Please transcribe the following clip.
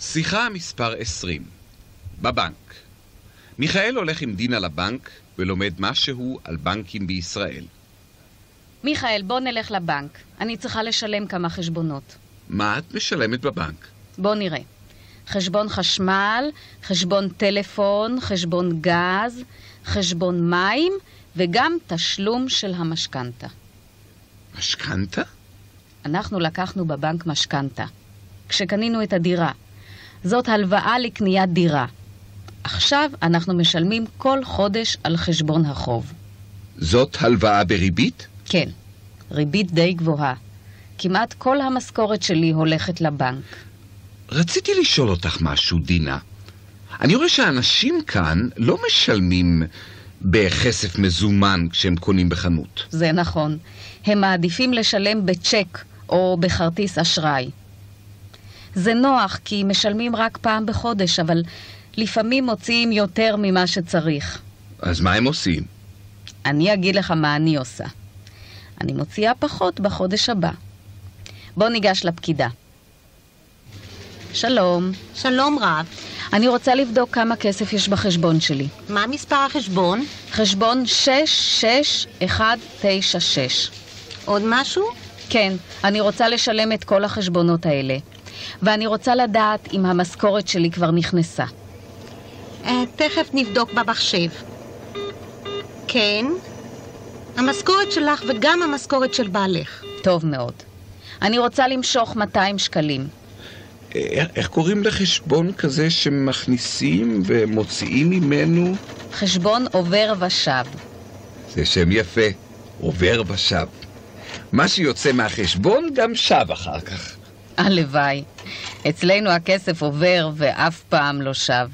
שיחה מספר 20 בבנק מיכאל הולך עם דינה לבנק ולומד משהו על בנקים בישראל. מיכאל, בוא נלך לבנק. אני צריכה לשלם כמה חשבונות. מה את משלמת בבנק? בוא נראה. חשבון חשמל, חשבון טלפון, חשבון גז, חשבון מים וגם תשלום של המשכנתה. משכנתה? אנחנו לקחנו בבנק משכנתה. כשקנינו את הדירה. זאת הלוואה לקניית דירה. עכשיו אנחנו משלמים כל חודש על חשבון החוב. זאת הלוואה בריבית? כן, ריבית די גבוהה. כמעט כל המשכורת שלי הולכת לבנק. רציתי לשאול אותך משהו, דינה. אני רואה שאנשים כאן לא משלמים בכסף מזומן כשהם קונים בחנות. זה נכון. הם מעדיפים לשלם בצ'ק או בכרטיס אשראי. זה נוח כי משלמים רק פעם בחודש, אבל לפעמים מוציאים יותר ממה שצריך. אז מה הם עושים? אני אגיד לך מה אני עושה. אני מוציאה פחות בחודש הבא. בוא ניגש לפקידה. שלום, שלום רב. אני רוצה לבדוק כמה כסף יש בחשבון שלי. מה מספר החשבון? חשבון 66196. עוד משהו? כן, אני רוצה לשלם את כל החשבונות האלה. ואני רוצה לדעת אם המשכורת שלי כבר נכנסה. אה, תכף נבדוק במחשב. כן, המשכורת שלך וגם המשכורת של בעלך. טוב מאוד. אני רוצה למשוך 200 שקלים. איך, איך קוראים לחשבון כזה שמכניסים ומוציאים ממנו? חשבון עובר ושב. זה שם יפה, עובר ושב. מה שיוצא מהחשבון גם שב אחר כך. הלוואי. אצלנו הכסף עובר ואף פעם לא שב.